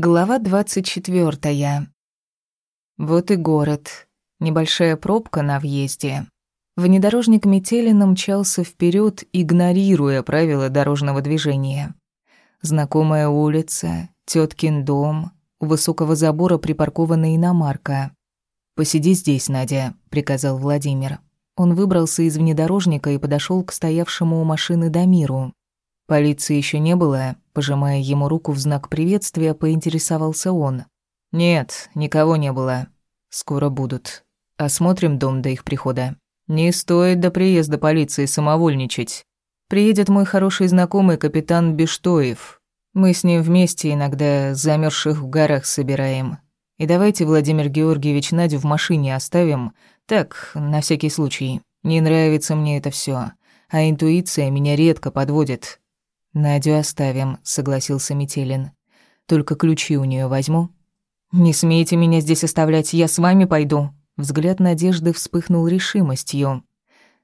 Глава двадцать четвертая. Вот и город. Небольшая пробка на въезде. Внедорожник Метелина мчался вперед, игнорируя правила дорожного движения. Знакомая улица, теткин дом, у высокого забора припаркована иномарка. «Посиди здесь, Надя», — приказал Владимир. Он выбрался из внедорожника и подошел к стоявшему у машины Дамиру. Полиции еще не было, пожимая ему руку в знак приветствия, поинтересовался он. Нет, никого не было. Скоро будут. Осмотрим дом до их прихода. Не стоит до приезда полиции самовольничать. Приедет мой хороший знакомый капитан Бештоев. Мы с ним вместе иногда замерзших в горах собираем. И давайте, Владимир Георгиевич, Надю в машине оставим. Так, на всякий случай. Не нравится мне это все, А интуиция меня редко подводит. «Надю оставим», — согласился Метелин. «Только ключи у нее возьму». «Не смейте меня здесь оставлять, я с вами пойду». Взгляд Надежды вспыхнул решимостью.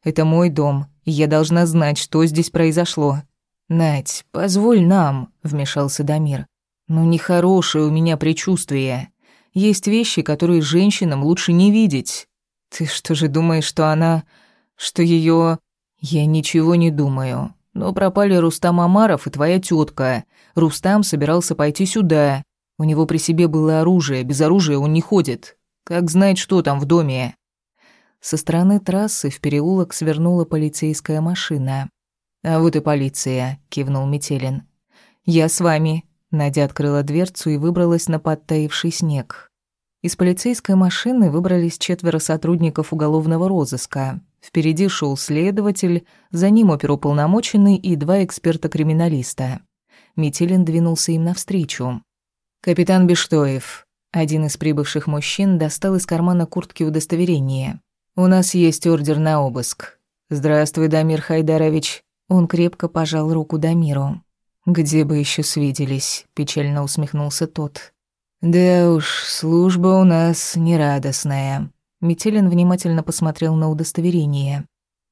«Это мой дом, и я должна знать, что здесь произошло». «Надь, позволь нам», — вмешался Дамир. «Ну, нехорошее у меня предчувствие. Есть вещи, которые женщинам лучше не видеть. Ты что же думаешь, что она... что ее? «Я ничего не думаю. Но пропали Рустам Амаров и твоя тетка. Рустам собирался пойти сюда. У него при себе было оружие, без оружия он не ходит. Как знать, что там в доме?» Со стороны трассы в переулок свернула полицейская машина. «А вот и полиция», — кивнул Метелин. «Я с вами». Надя открыла дверцу и выбралась на подтаивший снег. Из полицейской машины выбрались четверо сотрудников уголовного розыска. Впереди шел следователь, за ним оперуполномоченный и два эксперта-криминалиста. Метелин двинулся им навстречу. «Капитан Бештоев». Один из прибывших мужчин достал из кармана куртки удостоверение. «У нас есть ордер на обыск». «Здравствуй, Дамир Хайдарович». Он крепко пожал руку Дамиру. «Где бы еще свиделись?» – печально усмехнулся тот. «Да уж, служба у нас нерадостная. Метелин внимательно посмотрел на удостоверение.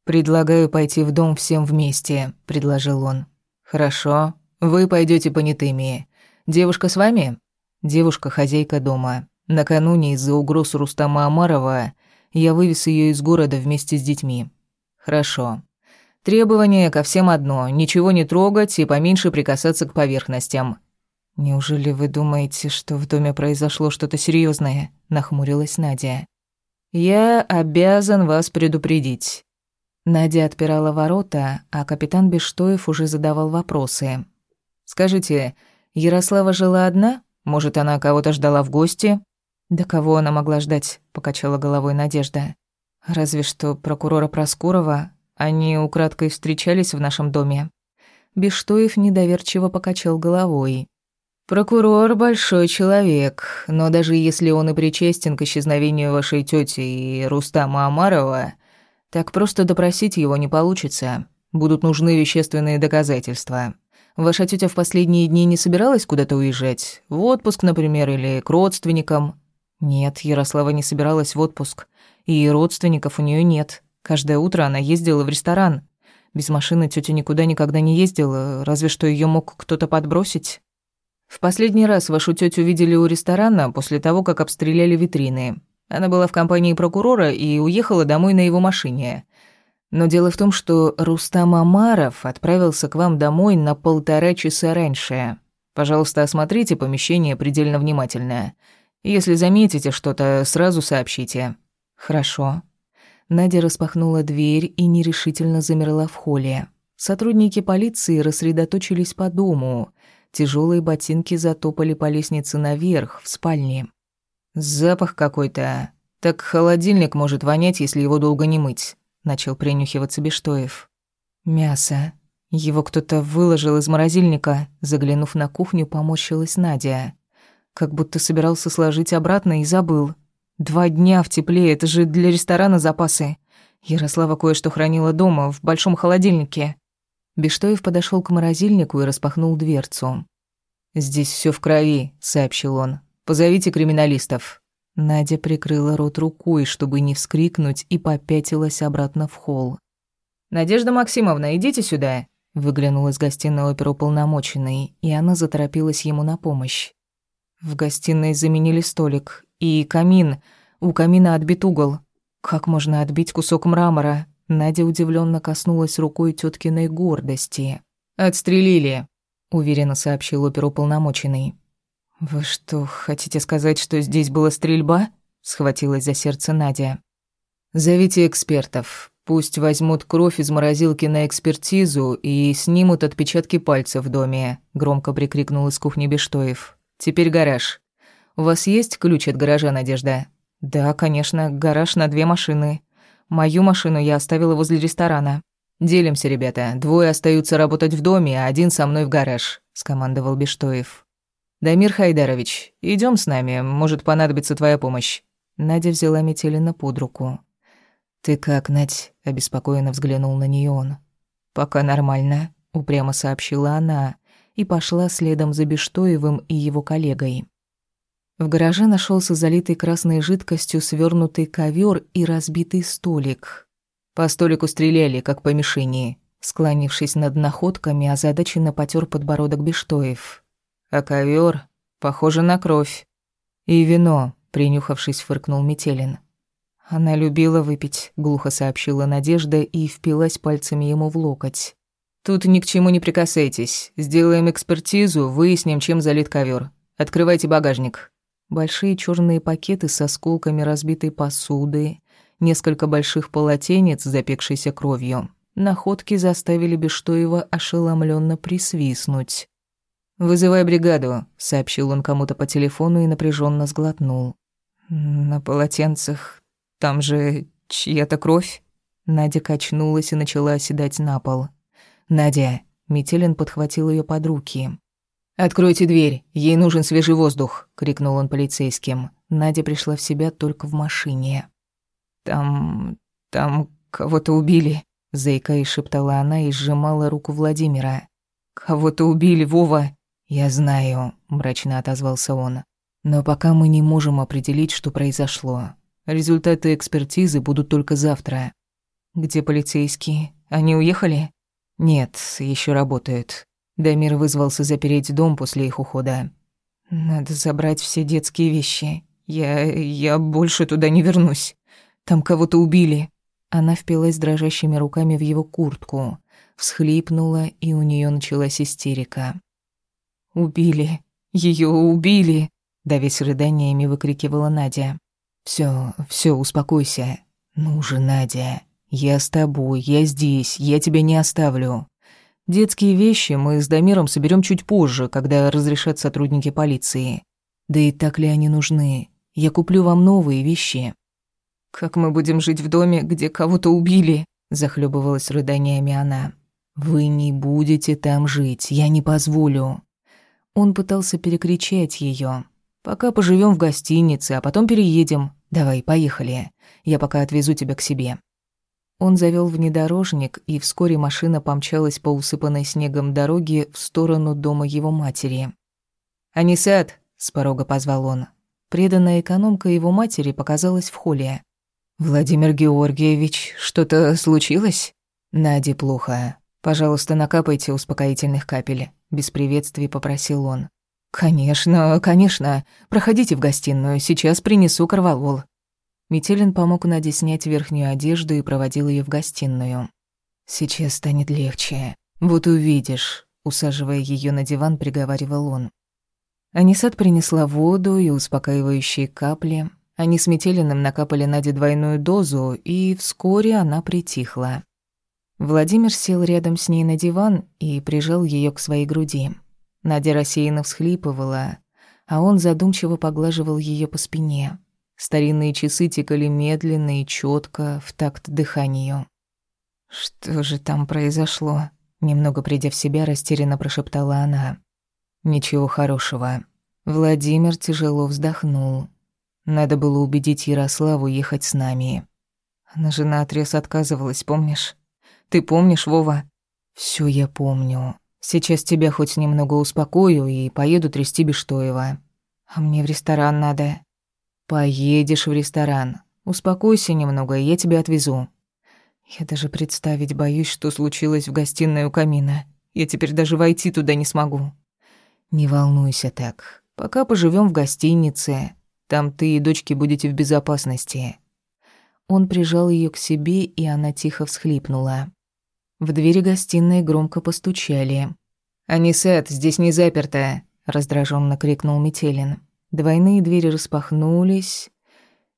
«Предлагаю пойти в дом всем вместе», — предложил он. «Хорошо. Вы пойдете понятыми. Девушка с вами?» «Девушка — хозяйка дома. Накануне из-за угроз Рустама Амарова я вывез ее из города вместе с детьми». «Хорошо. Требование ко всем одно — ничего не трогать и поменьше прикасаться к поверхностям». «Неужели вы думаете, что в доме произошло что-то серьезное? нахмурилась Надя. «Я обязан вас предупредить». Надя отпирала ворота, а капитан Бештоев уже задавал вопросы. «Скажите, Ярослава жила одна? Может, она кого-то ждала в гости?» «Да кого она могла ждать?» — покачала головой Надежда. «Разве что прокурора Проскурова. Они украдкой встречались в нашем доме». Бештоев недоверчиво покачал головой. Прокурор большой человек, но даже если он и причастен к исчезновению вашей тети и Рустама Амарова, так просто допросить его не получится. Будут нужны вещественные доказательства. Ваша тетя в последние дни не собиралась куда-то уезжать? В отпуск, например, или к родственникам? Нет, Ярослава не собиралась в отпуск. И родственников у нее нет. Каждое утро она ездила в ресторан. Без машины тетя никуда никогда не ездила, разве что ее мог кто-то подбросить. В последний раз вашу тетю видели у ресторана после того, как обстреляли витрины. Она была в компании прокурора и уехала домой на его машине. Но дело в том, что Рустам Амаров отправился к вам домой на полтора часа раньше. Пожалуйста, осмотрите помещение предельно внимательно. Если заметите что-то, сразу сообщите. Хорошо. Надя распахнула дверь и нерешительно замерла в холле. Сотрудники полиции рассредоточились по дому — Тяжелые ботинки затопали по лестнице наверх, в спальне. «Запах какой-то. Так холодильник может вонять, если его долго не мыть», — начал принюхиваться Бештоев. «Мясо. Его кто-то выложил из морозильника», — заглянув на кухню, поморщилась Надя. Как будто собирался сложить обратно и забыл. «Два дня в тепле, это же для ресторана запасы. Ярослава кое-что хранила дома, в большом холодильнике». Бештоев подошел к морозильнику и распахнул дверцу. «Здесь все в крови», — сообщил он. «Позовите криминалистов». Надя прикрыла рот рукой, чтобы не вскрикнуть, и попятилась обратно в холл. «Надежда Максимовна, идите сюда», — выглянул из гостиной оперуполномоченный, и она заторопилась ему на помощь. В гостиной заменили столик. И камин. У камина отбит угол. Как можно отбить кусок мрамора? Надя удивленно коснулась рукой теткиной гордости. «Отстрелили», — уверенно сообщил оперуполномоченный. «Вы что, хотите сказать, что здесь была стрельба?» — схватилась за сердце Надя. «Зовите экспертов. Пусть возьмут кровь из морозилки на экспертизу и снимут отпечатки пальцев в доме», — громко прикрикнул из кухни Бештоев. «Теперь гараж. У вас есть ключ от гаража, Надежда?» «Да, конечно, гараж на две машины. Мою машину я оставила возле ресторана». «Делимся, ребята. Двое остаются работать в доме, а один со мной в гараж», — скомандовал Бештоев. «Дамир Хайдарович, идем с нами, может понадобится твоя помощь». Надя взяла Метелина под руку. «Ты как, Надь?» — обеспокоенно взглянул на нее он. «Пока нормально», — упрямо сообщила она и пошла следом за Бештоевым и его коллегой. В гараже нашелся залитый красной жидкостью свернутый ковер и разбитый столик. По столику стреляли, как по мишени. Склонившись над находками, озадаченно потер подбородок Бештоев. А ковер похоже на кровь. И вино, принюхавшись, фыркнул Метелин. Она любила выпить, глухо сообщила Надежда и впилась пальцами ему в локоть. Тут ни к чему не прикасайтесь. Сделаем экспертизу, выясним, чем залит ковер. Открывайте багажник. Большие черные пакеты с осколками разбитой посуды, несколько больших полотенец, запекшейся кровью. Находки заставили Бештоева ошеломленно присвистнуть. «Вызывай бригаду», — сообщил он кому-то по телефону и напряженно сглотнул. «На полотенцах там же чья-то кровь?» Надя качнулась и начала оседать на пол. «Надя!» — Метелин подхватил ее под руки. «Откройте дверь, ей нужен свежий воздух!» — крикнул он полицейским. Надя пришла в себя только в машине. «Там... там кого-то убили», — заикаясь шептала она и сжимала руку Владимира. «Кого-то убили, Вова!» «Я знаю», — мрачно отозвался он. «Но пока мы не можем определить, что произошло. Результаты экспертизы будут только завтра». «Где полицейские? Они уехали?» «Нет, еще работают. Дамир вызвался запереть дом после их ухода. Надо забрать все детские вещи. Я... я больше туда не вернусь. Там кого-то убили». Она впилась дрожащими руками в его куртку, всхлипнула, и у нее началась истерика. «Убили! Ее убили!» Давясь рыданиями, выкрикивала Надя. Все, все, успокойся. Ну же, Надя, я с тобой, я здесь, я тебя не оставлю. Детские вещи мы с Дамиром соберем чуть позже, когда разрешат сотрудники полиции. Да и так ли они нужны? Я куплю вам новые вещи. Как мы будем жить в доме, где кого-то убили? Захлебывалась рыданиями она. Вы не будете там жить, я не позволю. Он пытался перекричать ее. «Пока поживем в гостинице, а потом переедем. Давай, поехали. Я пока отвезу тебя к себе». Он завел внедорожник, и вскоре машина помчалась по усыпанной снегом дороге в сторону дома его матери. «Анисат!» — с порога позвал он. Преданная экономка его матери показалась в холле. «Владимир Георгиевич, что-то случилось?» «Наде плохо. Пожалуйста, накапайте успокоительных капель без приветствий попросил он. «Конечно, конечно. Проходите в гостиную, сейчас принесу корвалол». Метелин помог Наде снять верхнюю одежду и проводил ее в гостиную. «Сейчас станет легче. Вот увидишь», — усаживая ее на диван, приговаривал он. Анисат принесла воду и успокаивающие капли. Они с Метелиным накапали Наде двойную дозу, и вскоре она притихла. Владимир сел рядом с ней на диван и прижал ее к своей груди. Надя рассеянно всхлипывала, а он задумчиво поглаживал ее по спине. Старинные часы тикали медленно и четко в такт дыханию. «Что же там произошло?» Немного придя в себя, растерянно прошептала она. «Ничего хорошего». Владимир тяжело вздохнул. Надо было убедить Ярославу ехать с нами. Она же наотрез отказывалась, помнишь? Ты помнишь, Вова?» «Всё я помню. Сейчас тебя хоть немного успокою и поеду трясти Бештоева. А мне в ресторан надо». «Поедешь в ресторан. Успокойся немного, я тебя отвезу». Я даже представить боюсь, что случилось в гостиной у камина. Я теперь даже войти туда не смогу. Не волнуйся так. Пока поживем в гостинице. Там ты и дочки будете в безопасности». Он прижал ее к себе, и она тихо всхлипнула. В двери гостиной громко постучали. «Анисет, здесь не заперто!» — раздраженно крикнул Метелин. Двойные двери распахнулись,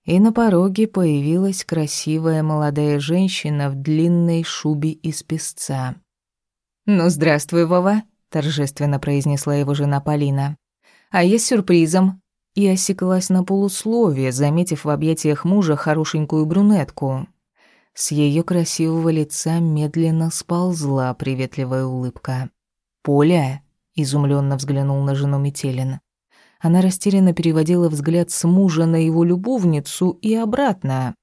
и на пороге появилась красивая молодая женщина в длинной шубе из песца. «Ну, здравствуй, Вова», — торжественно произнесла его жена Полина. «А я с сюрпризом». И осеклась на полусловие, заметив в объятиях мужа хорошенькую брюнетку. С ее красивого лица медленно сползла приветливая улыбка. «Поля?» — изумленно взглянул на жену Метелин. Она растерянно переводила взгляд с мужа на его любовницу и обратно.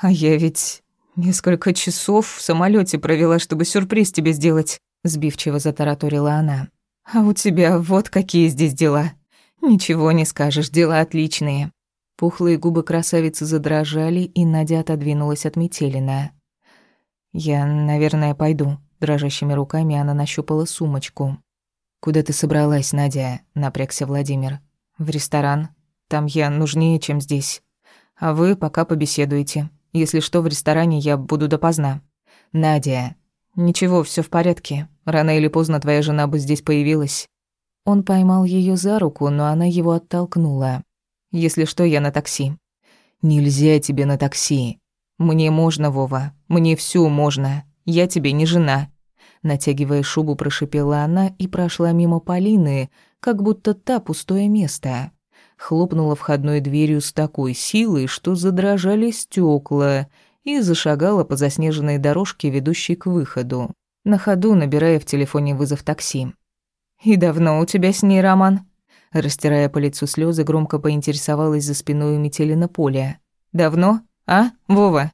«А я ведь несколько часов в самолете провела, чтобы сюрприз тебе сделать», — сбивчиво затараторила она. «А у тебя вот какие здесь дела. Ничего не скажешь, дела отличные». Пухлые губы красавицы задрожали, и Надя отодвинулась от Метелина. «Я, наверное, пойду». Дрожащими руками она нащупала сумочку. «Куда ты собралась, Надя?» — напрягся Владимир. «В ресторан. Там я нужнее, чем здесь. А вы пока побеседуете. Если что, в ресторане я буду допоздна». «Надя». «Ничего, все в порядке. Рано или поздно твоя жена бы здесь появилась». Он поймал ее за руку, но она его оттолкнула. «Если что, я на такси». «Нельзя тебе на такси». «Мне можно, Вова. Мне все можно. Я тебе не жена». Натягивая шубу, прошипела она и прошла мимо Полины, как будто та пустое место. Хлопнула входной дверью с такой силой, что задрожали стекла, и зашагала по заснеженной дорожке, ведущей к выходу, на ходу набирая в телефоне вызов такси. «И давно у тебя с ней роман?» Растирая по лицу слезы, громко поинтересовалась за спиной у Метелина Поля. «Давно? А, Вова?»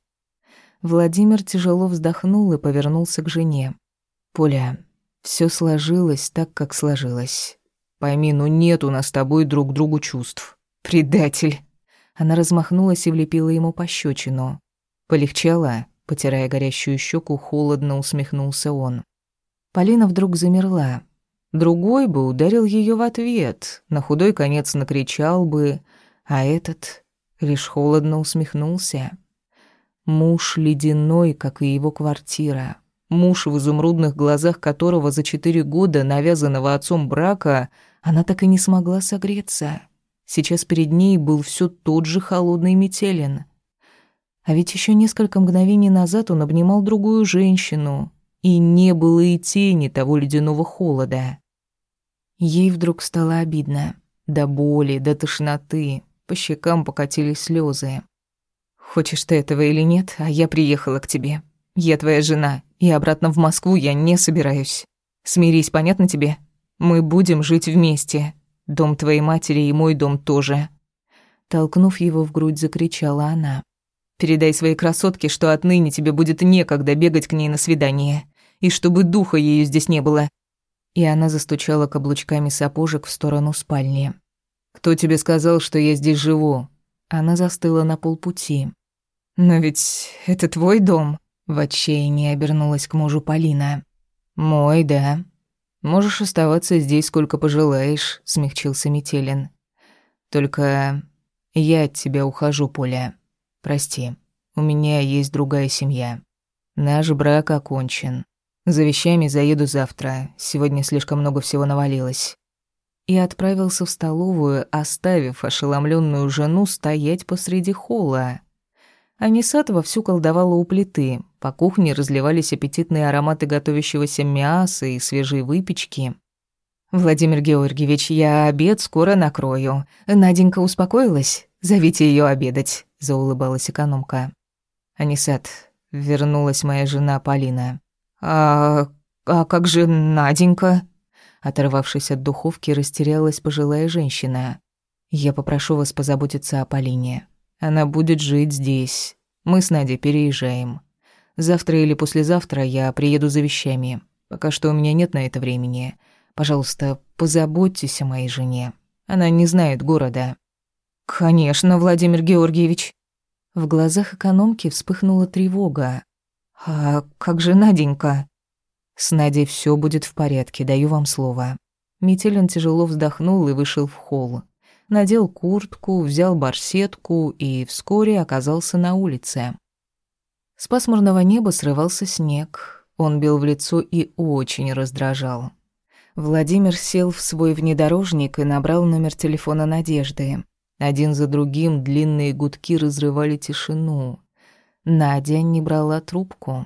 Владимир тяжело вздохнул и повернулся к жене. Поля, все сложилось так, как сложилось. Пойми, ну нет у нас с тобой друг другу чувств. Предатель. Она размахнулась и влепила ему пощечину. Полегчало, потирая горящую щеку, холодно усмехнулся он. Полина вдруг замерла. Другой бы ударил ее в ответ, на худой конец накричал бы, а этот лишь холодно усмехнулся. Муж ледяной, как и его квартира. Муж, в изумрудных глазах которого за четыре года навязанного отцом брака она так и не смогла согреться. Сейчас перед ней был все тот же холодный метелин. А ведь еще несколько мгновений назад он обнимал другую женщину, и не было и тени того ледяного холода. Ей вдруг стало обидно. До боли, до тошноты. По щекам покатились слезы. «Хочешь ты этого или нет, а я приехала к тебе. Я твоя жена, и обратно в Москву я не собираюсь. Смирись, понятно тебе? Мы будем жить вместе. Дом твоей матери и мой дом тоже». Толкнув его в грудь, закричала она. «Передай своей красотке, что отныне тебе будет некогда бегать к ней на свидание, и чтобы духа ее здесь не было». И она застучала каблучками сапожек в сторону спальни. «Кто тебе сказал, что я здесь живу?» Она застыла на полпути. «Но ведь это твой дом», в отчаянии обернулась к мужу Полина. «Мой, да. Можешь оставаться здесь сколько пожелаешь», — смягчился Метелин. «Только я от тебя ухожу, Поля. Прости, у меня есть другая семья. Наш брак окончен. За вещами заеду завтра. Сегодня слишком много всего навалилось». И отправился в столовую, оставив ошеломленную жену стоять посреди холла. Анисат вовсю колдовала у плиты. По кухне разливались аппетитные ароматы готовящегося мяса и свежей выпечки. «Владимир Георгиевич, я обед скоро накрою. Наденька успокоилась? Зовите ее обедать», — заулыбалась экономка. «Анисат, вернулась моя жена Полина». «А, а как же Наденька?» Оторвавшись от духовки, растерялась пожилая женщина. «Я попрошу вас позаботиться о Полине. Она будет жить здесь. Мы с Надей переезжаем. Завтра или послезавтра я приеду за вещами. Пока что у меня нет на это времени. Пожалуйста, позаботьтесь о моей жене. Она не знает города». «Конечно, Владимир Георгиевич». В глазах экономки вспыхнула тревога. «А как же Наденька?» «С Надей все будет в порядке, даю вам слово. Метелин тяжело вздохнул и вышел в холл. Надел куртку, взял барсетку и вскоре оказался на улице. С пасмурного неба срывался снег. Он бил в лицо и очень раздражал. Владимир сел в свой внедорожник и набрал номер телефона Надежды. Один за другим длинные гудки разрывали тишину. Надя не брала трубку.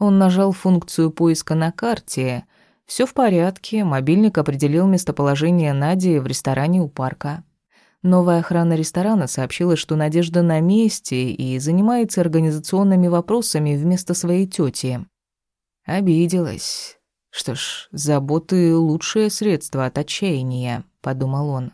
Он нажал функцию поиска на карте. Все в порядке, мобильник определил местоположение Нади в ресторане у парка. Новая охрана ресторана сообщила, что Надежда на месте и занимается организационными вопросами вместо своей тети. Обиделась. Что ж, заботы — лучшее средство от отчаяния, подумал он.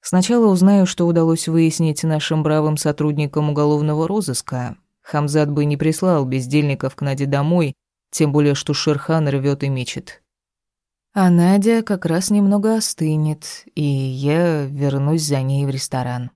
Сначала узнаю, что удалось выяснить нашим бравым сотрудникам уголовного розыска. Хамзат бы не прислал бездельников к Наде домой, тем более что Шерхан рвет и мечет. А Надя как раз немного остынет, и я вернусь за ней в ресторан.